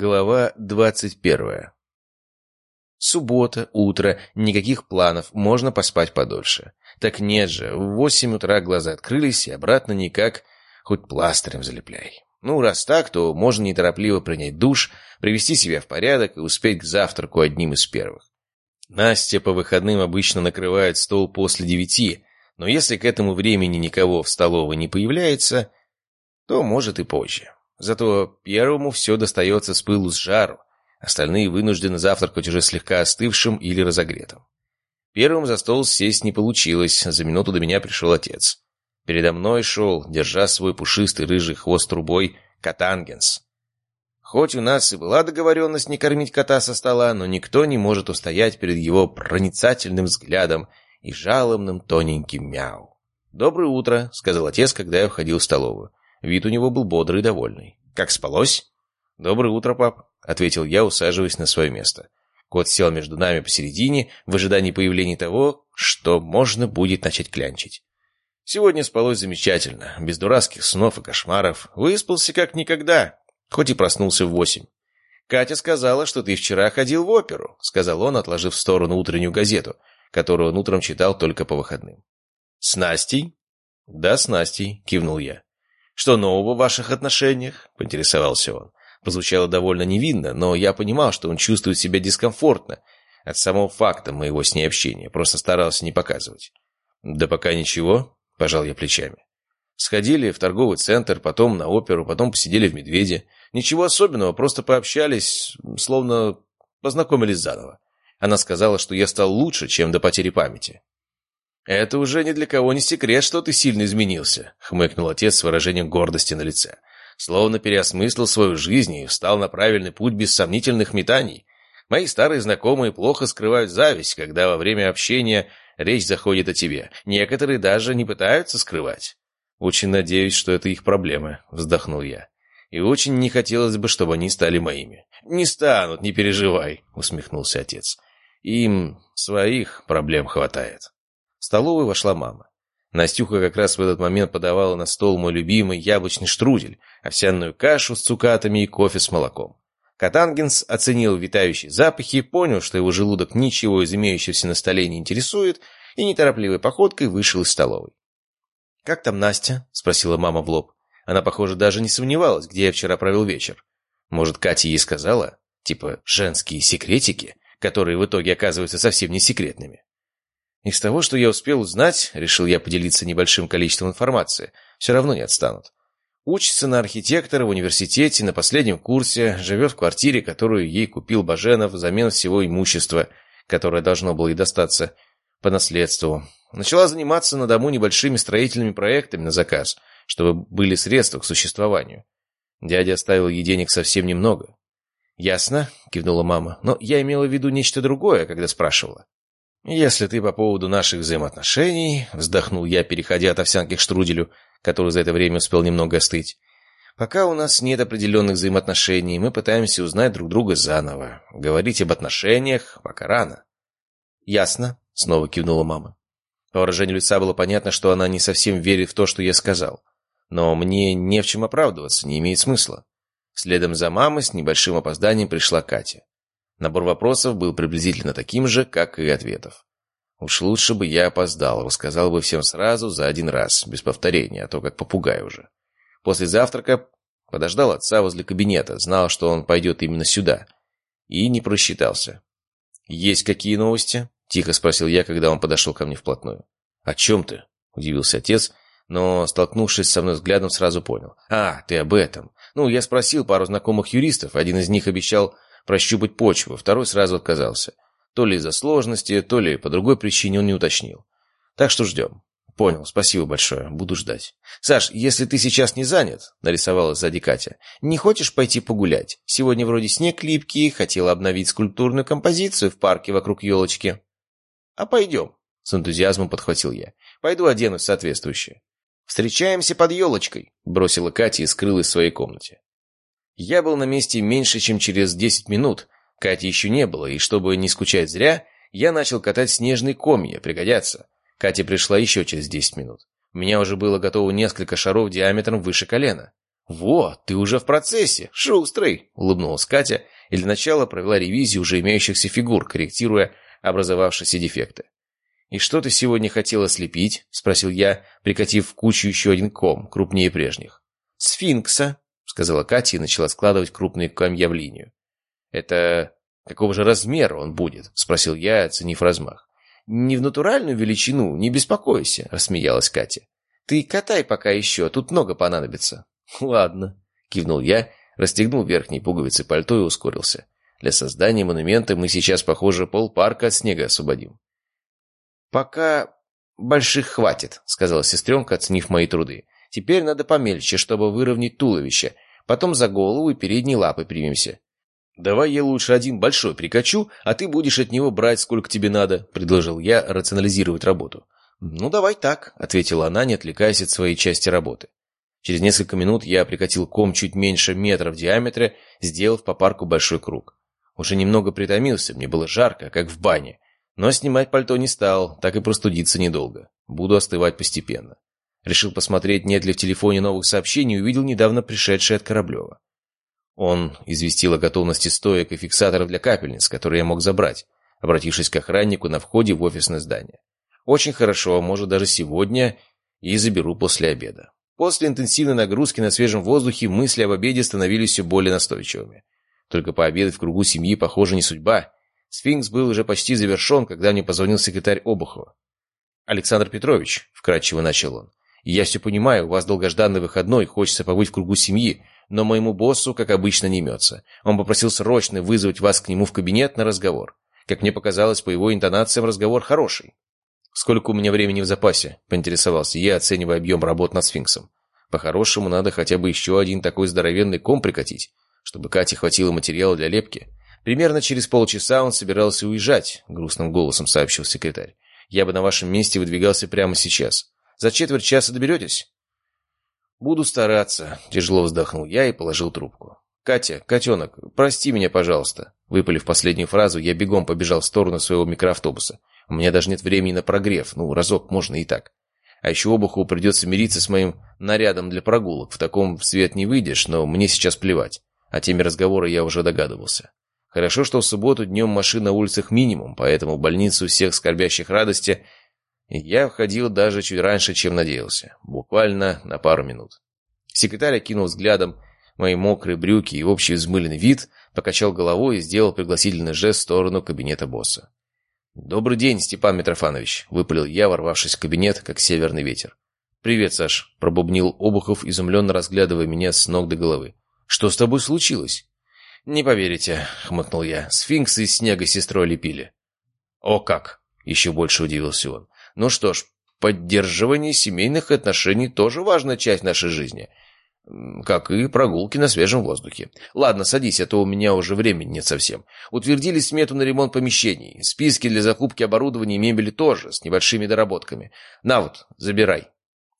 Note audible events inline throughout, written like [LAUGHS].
Глава двадцать первая. Суббота, утро, никаких планов, можно поспать подольше. Так нет же, в восемь утра глаза открылись, и обратно никак, хоть пластырем залепляй. Ну, раз так, то можно неторопливо принять душ, привести себя в порядок и успеть к завтраку одним из первых. Настя по выходным обычно накрывает стол после девяти, но если к этому времени никого в столовой не появляется, то может и позже. Зато первому все достается с пылу с жару, остальные вынуждены завтракать уже слегка остывшим или разогретым. Первым за стол сесть не получилось, за минуту до меня пришел отец. Передо мной шел, держа свой пушистый рыжий хвост трубой, Катангенс. Хоть у нас и была договоренность не кормить кота со стола, но никто не может устоять перед его проницательным взглядом и жалобным тоненьким мяу. «Доброе утро», — сказал отец, когда я входил в столовую. Вид у него был бодрый и довольный. «Как спалось?» «Доброе утро, пап», — ответил я, усаживаясь на свое место. Кот сел между нами посередине, в ожидании появления того, что можно будет начать клянчить. Сегодня спалось замечательно, без дурацких снов и кошмаров. Выспался как никогда, хоть и проснулся в восемь. «Катя сказала, что ты вчера ходил в оперу», — сказал он, отложив в сторону утреннюю газету, которую он утром читал только по выходным. «С Настей?» «Да, с Настей», — кивнул я. «Что нового в ваших отношениях?» — поинтересовался он. Прозвучало довольно невинно, но я понимал, что он чувствует себя дискомфортно от самого факта моего с ней общения, просто старался не показывать. «Да пока ничего», — пожал я плечами. Сходили в торговый центр, потом на оперу, потом посидели в «Медведе». Ничего особенного, просто пообщались, словно познакомились заново. Она сказала, что я стал лучше, чем до потери памяти. «Это уже ни для кого не секрет, что ты сильно изменился», — хмыкнул отец с выражением гордости на лице. «Словно переосмыслил свою жизнь и встал на правильный путь без сомнительных метаний. Мои старые знакомые плохо скрывают зависть, когда во время общения речь заходит о тебе. Некоторые даже не пытаются скрывать». «Очень надеюсь, что это их проблемы», — вздохнул я. «И очень не хотелось бы, чтобы они стали моими». «Не станут, не переживай», — усмехнулся отец. «Им своих проблем хватает». В столовую вошла мама. Настюха как раз в этот момент подавала на стол мой любимый яблочный штрудель, овсяную кашу с цукатами и кофе с молоком. Катангенс оценил витающие запахи, понял, что его желудок ничего из имеющегося на столе не интересует, и неторопливой походкой вышел из столовой. «Как там Настя?» — спросила мама в лоб. Она, похоже, даже не сомневалась, где я вчера провел вечер. Может, Катя ей сказала? Типа женские секретики, которые в итоге оказываются совсем не секретными. Из того, что я успел узнать, решил я поделиться небольшим количеством информации, все равно не отстанут. Учится на архитектора в университете, на последнем курсе, живет в квартире, которую ей купил Баженов взамен всего имущества, которое должно было ей достаться по наследству. Начала заниматься на дому небольшими строительными проектами на заказ, чтобы были средства к существованию. Дядя оставил ей денег совсем немного. «Ясно», — кивнула мама, — «но я имела в виду нечто другое, когда спрашивала». «Если ты по поводу наших взаимоотношений...» — вздохнул я, переходя от овсянки к штруделю, который за это время успел немного остыть. «Пока у нас нет определенных взаимоотношений, мы пытаемся узнать друг друга заново. Говорить об отношениях пока рано». «Ясно», — снова кивнула мама. По выражению лица было понятно, что она не совсем верит в то, что я сказал. Но мне не в чем оправдываться, не имеет смысла. Следом за мамой с небольшим опозданием пришла Катя. Набор вопросов был приблизительно таким же, как и ответов. Уж лучше бы я опоздал, рассказал бы всем сразу за один раз, без повторения, а то как попугай уже. После завтрака подождал отца возле кабинета, знал, что он пойдет именно сюда. И не просчитался. «Есть какие новости?» — тихо спросил я, когда он подошел ко мне вплотную. «О чем ты?» — удивился отец, но, столкнувшись со мной взглядом, сразу понял. «А, ты об этом. Ну, я спросил пару знакомых юристов, один из них обещал прощупать почву, второй сразу отказался. То ли из-за сложности, то ли по другой причине он не уточнил. Так что ждем. Понял, спасибо большое, буду ждать. Саш, если ты сейчас не занят, нарисовала сзади Катя, не хочешь пойти погулять? Сегодня вроде снег липкий, хотела обновить скульптурную композицию в парке вокруг елочки. А пойдем, с энтузиазмом подхватил я. Пойду оденусь соответствующее. «Встречаемся под елочкой», — бросила Катя и скрылась в своей комнате. Я был на месте меньше, чем через десять минут. Кати еще не было, и чтобы не скучать зря, я начал катать снежные комья, пригодятся. Катя пришла еще через десять минут. У меня уже было готово несколько шаров диаметром выше колена. «Вот, ты уже в процессе! Шустрый!» — улыбнулась Катя и для начала провела ревизию уже имеющихся фигур, корректируя образовавшиеся дефекты. «И что ты сегодня хотела слепить?» — спросил я, прикатив в кучу еще один ком, крупнее прежних. «Сфинкса», — сказала Катя и начала складывать крупные комья в линию. «Это какого же размера он будет?» — спросил я, оценив размах. «Не в натуральную величину, не беспокойся», — рассмеялась Катя. «Ты катай пока еще, тут много понадобится». «Ладно», — кивнул я, расстегнул верхние пуговицы пальто и ускорился. «Для создания монумента мы сейчас, похоже, полпарка от снега освободим». «Пока больших хватит», — сказала сестренка, оценив мои труды. «Теперь надо помельче, чтобы выровнять туловище. Потом за голову и передние лапы примемся». «Давай я лучше один большой прикачу, а ты будешь от него брать, сколько тебе надо», — предложил я рационализировать работу. «Ну, давай так», — ответила она, не отвлекаясь от своей части работы. Через несколько минут я прикатил ком чуть меньше метра в диаметре, сделав по парку большой круг. Уже немного притомился, мне было жарко, как в бане. Но снимать пальто не стал, так и простудиться недолго. Буду остывать постепенно. Решил посмотреть, нет ли в телефоне новых сообщений, увидел недавно пришедшее от Кораблева. Он известил о готовности стоек и фиксаторов для капельниц, которые я мог забрать, обратившись к охраннику на входе в офисное здание. Очень хорошо, может даже сегодня, и заберу после обеда. После интенсивной нагрузки на свежем воздухе мысли об обеде становились все более настойчивыми. Только пообедать в кругу семьи, похоже, не судьба. Сфинкс был уже почти завершен, когда мне позвонил секретарь Обухова. «Александр Петрович», — вкратчиво начал он, — «я все понимаю, у вас долгожданный выходной, хочется побыть в кругу семьи, но моему боссу, как обычно, не имется. Он попросил срочно вызвать вас к нему в кабинет на разговор. Как мне показалось, по его интонациям разговор хороший. «Сколько у меня времени в запасе?» — поинтересовался я, оценивая объем работ над сфинксом. «По-хорошему, надо хотя бы еще один такой здоровенный ком прикатить, чтобы Кате хватило материала для лепки. Примерно через полчаса он собирался уезжать», — грустным голосом сообщил секретарь. «Я бы на вашем месте выдвигался прямо сейчас. За четверть часа доберетесь?» «Буду стараться», — тяжело вздохнул я и положил трубку. «Катя, котенок, прости меня, пожалуйста». Выпалив последнюю фразу, я бегом побежал в сторону своего микроавтобуса. У меня даже нет времени на прогрев, ну, разок можно и так. А еще Обухову придется мириться с моим нарядом для прогулок. В таком свет не выйдешь, но мне сейчас плевать. О теме разговора я уже догадывался. Хорошо, что в субботу днем машин на улицах минимум, поэтому в больницу всех скорбящих радости я входил даже чуть раньше, чем надеялся. Буквально на пару минут. Секретарь окинул взглядом мои мокрые брюки и общий взмыленный вид, покачал головой и сделал пригласительный жест в сторону кабинета босса. «Добрый день, Степан Митрофанович», — выпалил я, ворвавшись в кабинет, как северный ветер. «Привет, Саш», — пробубнил Обухов, изумленно разглядывая меня с ног до головы. «Что с тобой случилось?» «Не поверите», — хмыкнул я. «Сфинксы из снега сестрой лепили». «О как!» — еще больше удивился он. Ну что ж, поддерживание семейных отношений тоже важная часть нашей жизни. Как и прогулки на свежем воздухе. Ладно, садись, а то у меня уже времени нет совсем. Утвердили смету на ремонт помещений. Списки для закупки оборудования и мебели тоже, с небольшими доработками. На вот, забирай.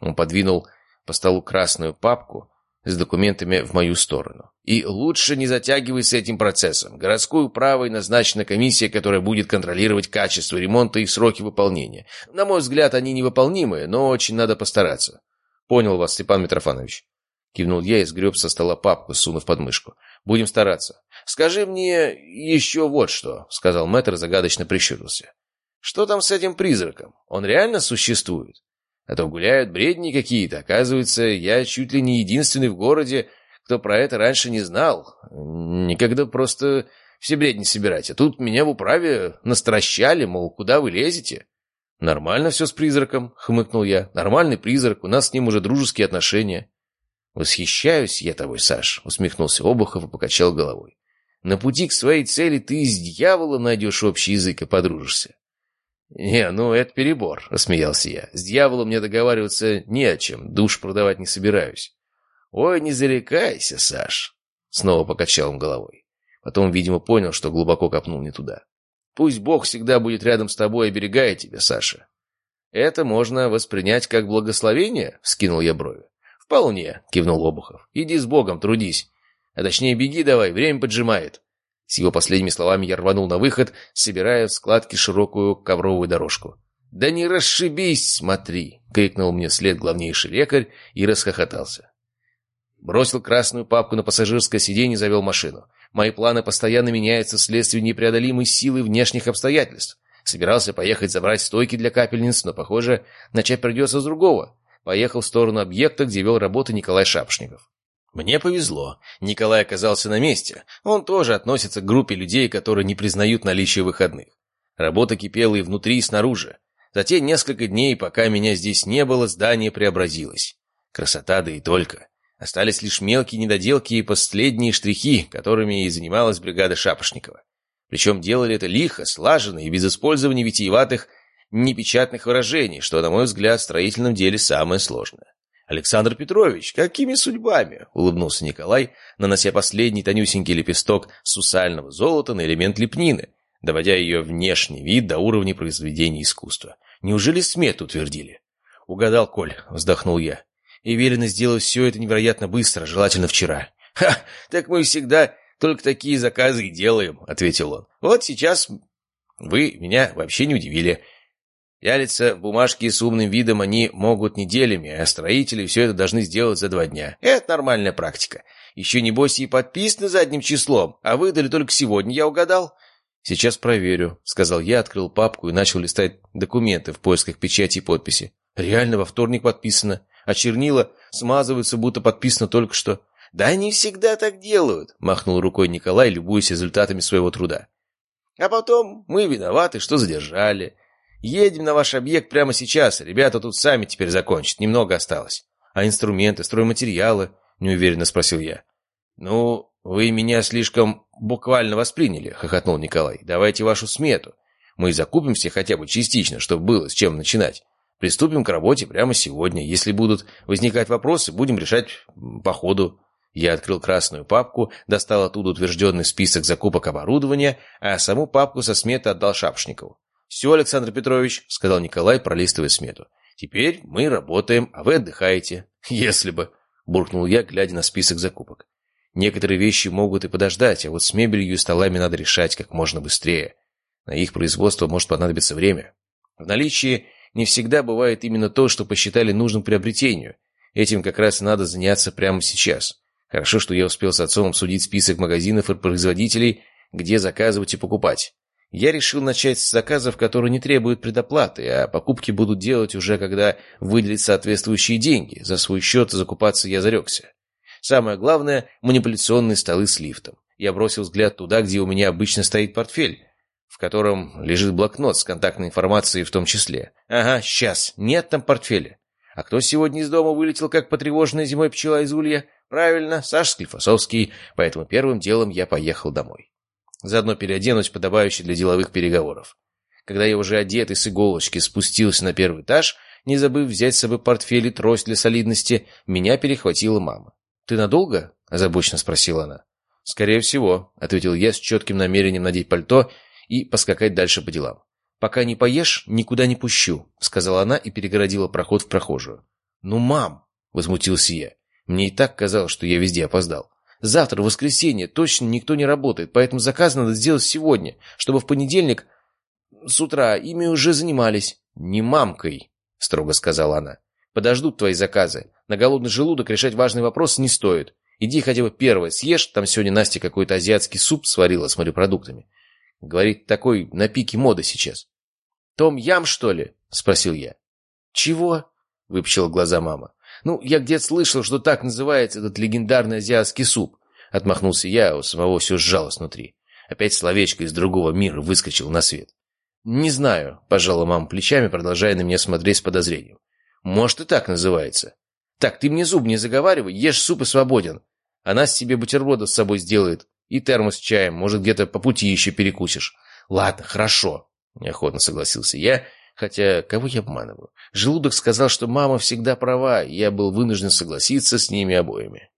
Он подвинул по столу красную папку, с документами в мою сторону. И лучше не затягивай с этим процессом. Городской управой назначена комиссия, которая будет контролировать качество ремонта и сроки выполнения. На мой взгляд, они невыполнимые, но очень надо постараться. Понял вас, Степан Митрофанович. Кивнул я и сгреб со стола папку, сунув под мышку. «Будем стараться». «Скажи мне еще вот что», — сказал мэтр, загадочно прищурился. «Что там с этим призраком? Он реально существует?» А то гуляют бредни какие-то. Оказывается, я чуть ли не единственный в городе, кто про это раньше не знал. Никогда просто все бредни собирать. А тут меня в управе настращали, мол, куда вы лезете? «Нормально все с призраком», — хмыкнул я. «Нормальный призрак, у нас с ним уже дружеские отношения». «Восхищаюсь я тобой, Саш», — усмехнулся Обухов и покачал головой. «На пути к своей цели ты с дьяволом найдешь общий язык и подружишься. «Не, ну это перебор», — рассмеялся я. «С дьяволом мне договариваться не о чем, душ продавать не собираюсь». «Ой, не зарекайся, Саш», — снова покачал он головой. Потом, видимо, понял, что глубоко копнул не туда. «Пусть Бог всегда будет рядом с тобой и оберегает тебя, Саша». «Это можно воспринять как благословение?» — скинул я брови. «Вполне», — кивнул Обухов. «Иди с Богом, трудись. А точнее, беги давай, время поджимает». С его последними словами я рванул на выход, собирая в складки широкую ковровую дорожку. «Да не расшибись, смотри!» — крикнул мне вслед главнейший лекарь и расхохотался. Бросил красную папку на пассажирское сиденье и завел машину. Мои планы постоянно меняются вследствие непреодолимой силы внешних обстоятельств. Собирался поехать забрать стойки для капельниц, но, похоже, начать придется с другого. Поехал в сторону объекта, где вел работу Николай Шапшников. Мне повезло. Николай оказался на месте. Он тоже относится к группе людей, которые не признают наличие выходных. Работа кипела и внутри, и снаружи. За те несколько дней, пока меня здесь не было, здание преобразилось. Красота, да и только. Остались лишь мелкие недоделки и последние штрихи, которыми и занималась бригада Шапошникова. Причем делали это лихо, слаженно и без использования витиеватых, непечатных выражений, что, на мой взгляд, в строительном деле самое сложное. «Александр Петрович, какими судьбами?» — улыбнулся Николай, нанося последний тонюсенький лепесток сусального золота на элемент лепнины, доводя ее внешний вид до уровня произведения искусства. «Неужели смету утвердили?» «Угадал, Коль», — вздохнул я. «И велено сделать все это невероятно быстро, желательно вчера». «Ха, так мы всегда только такие заказы и делаем», — ответил он. «Вот сейчас вы меня вообще не удивили. Ялиться в бумажке с умным видом они могут неделями, а строители все это должны сделать за два дня. Это нормальная практика. Еще, небось, и подписано задним числом, а выдали только сегодня, я угадал? «Сейчас проверю», — сказал я, открыл папку и начал листать документы в поисках печати и подписи. «Реально, во вторник подписано, а чернила смазываются, будто подписано только что». «Да они всегда так делают», — махнул рукой Николай, любуясь результатами своего труда. «А потом мы виноваты, что задержали. Едем на ваш объект прямо сейчас. Ребята тут сами теперь закончат. Немного осталось. А инструменты, стройматериалы? Неуверенно спросил я. Ну, вы меня слишком буквально восприняли, хохотнул Николай. Давайте вашу смету. Мы закупимся хотя бы частично, чтобы было с чем начинать. Приступим к работе прямо сегодня. Если будут возникать вопросы, будем решать по ходу. Я открыл красную папку, достал оттуда утвержденный список закупок оборудования, а саму папку со сметы отдал Шапшникову. «Все, Александр Петрович», — сказал Николай, пролистывая смету. «Теперь мы работаем, а вы отдыхаете». [LAUGHS] «Если бы», — буркнул я, глядя на список закупок. «Некоторые вещи могут и подождать, а вот с мебелью и столами надо решать как можно быстрее. На их производство может понадобиться время. В наличии не всегда бывает именно то, что посчитали нужным приобретению. Этим как раз надо заняться прямо сейчас. Хорошо, что я успел с отцом обсудить список магазинов и производителей, где заказывать и покупать. Я решил начать с заказов, которые не требуют предоплаты, а покупки будут делать уже, когда выделят соответствующие деньги. За свой счет закупаться я зарекся. Самое главное – манипуляционные столы с лифтом. Я бросил взгляд туда, где у меня обычно стоит портфель, в котором лежит блокнот с контактной информацией в том числе. Ага, сейчас, нет там портфеля. А кто сегодня из дома вылетел, как потревоженная зимой пчела из улья? Правильно, Саша Склифосовский, поэтому первым делом я поехал домой. Заодно переоденусь подобающе для деловых переговоров. Когда я уже одетый с иголочки спустился на первый этаж, не забыв взять с собой портфель и трость для солидности, меня перехватила мама. «Ты надолго?» – озабоченно спросила она. «Скорее всего», – ответил я с четким намерением надеть пальто и поскакать дальше по делам. «Пока не поешь, никуда не пущу», — сказала она и перегородила проход в прохожую. «Ну, мам!» — возмутился я. Мне и так казалось, что я везде опоздал. Завтра, воскресенье, точно никто не работает, поэтому заказ надо сделать сегодня, чтобы в понедельник с утра ими уже занимались. Не мамкой, строго сказала она. Подождут твои заказы. На голодный желудок решать важный вопрос не стоит. Иди хотя бы первое съешь, там сегодня Настя какой-то азиатский суп сварила с морепродуктами. Говорит, такой на пике моды сейчас. «Том Ям, что ли?» — спросил я. «Чего?» — выпучила глаза мама. «Ну, я где-то слышал, что так называется этот легендарный азиатский суп». Отмахнулся я, у самого все сжалось внутри. Опять словечко из другого мира выскочил на свет. «Не знаю», — пожала мама плечами, продолжая на меня смотреть с подозрением. «Может, и так называется». «Так, ты мне зуб не заговаривай, ешь суп и свободен. Она с тебе бутербродов с собой сделает. И термос с чаем, может, где-то по пути еще перекусишь». «Ладно, хорошо», — неохотно согласился я, Хотя, кого я обманываю? Желудок сказал, что мама всегда права, и я был вынужден согласиться с ними обоими.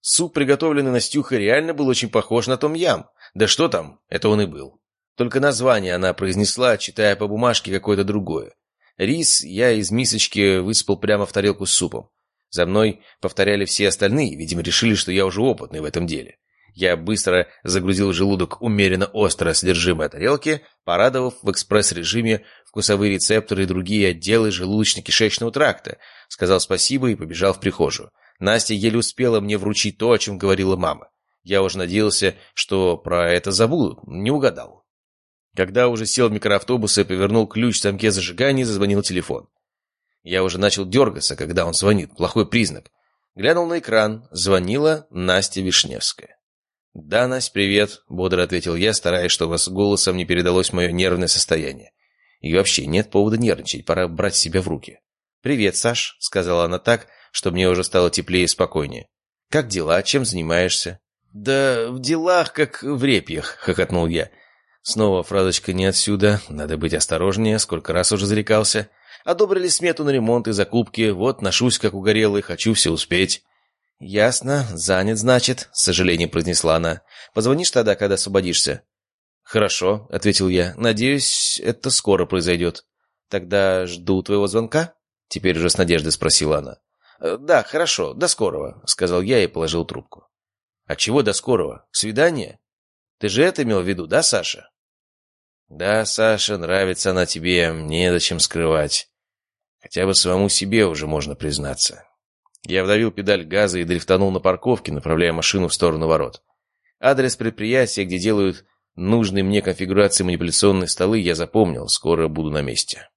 Суп, приготовленный Настюхой, реально был очень похож на том ям. Да что там, это он и был. Только название она произнесла, читая по бумажке какое-то другое. Рис я из мисочки высыпал прямо в тарелку с супом. За мной повторяли все остальные, видимо, решили, что я уже опытный в этом деле. Я быстро загрузил желудок умеренно острое содержимое тарелки, порадовав в экспресс-режиме вкусовые рецепторы и другие отделы желудочно-кишечного тракта, сказал спасибо и побежал в прихожую. Настя еле успела мне вручить то, о чем говорила мама. Я уже надеялся, что про это забудут, не угадал. Когда уже сел в микроавтобус и повернул ключ в замке зажигания, зазвонил телефон. Я уже начал дергаться, когда он звонит, плохой признак. Глянул на экран, звонила Настя Вишневская. «Да, Настя, привет», — бодро ответил я, стараясь, чтобы с голосом не передалось мое нервное состояние. И вообще, нет повода нервничать, пора брать себя в руки. «Привет, Саш», — сказала она так, что мне уже стало теплее и спокойнее. «Как дела? Чем занимаешься?» «Да в делах, как в репьях», — хохотнул я. Снова фразочка не отсюда, надо быть осторожнее, сколько раз уже зарекался. Одобрили смету на ремонт и закупки, вот ношусь как угорелый, хочу все успеть. «Ясно, занят, значит», — с сожалением произнесла она. «Позвонишь тогда, когда освободишься?» «Хорошо», — ответил я. «Надеюсь, это скоро произойдет». «Тогда жду твоего звонка?» — теперь уже с надеждой спросила она. «Э, «Да, хорошо, до скорого», — сказал я и положил трубку. «А чего до скорого? Свидание? Ты же это имел в виду, да, Саша?» «Да, Саша, нравится она тебе, незачем скрывать. Хотя бы самому себе уже можно признаться». Я вдавил педаль газа и дрифтанул на парковке, направляя машину в сторону ворот. Адрес предприятия, где делают нужные мне конфигурации манипуляционные столы, я запомнил, скоро буду на месте.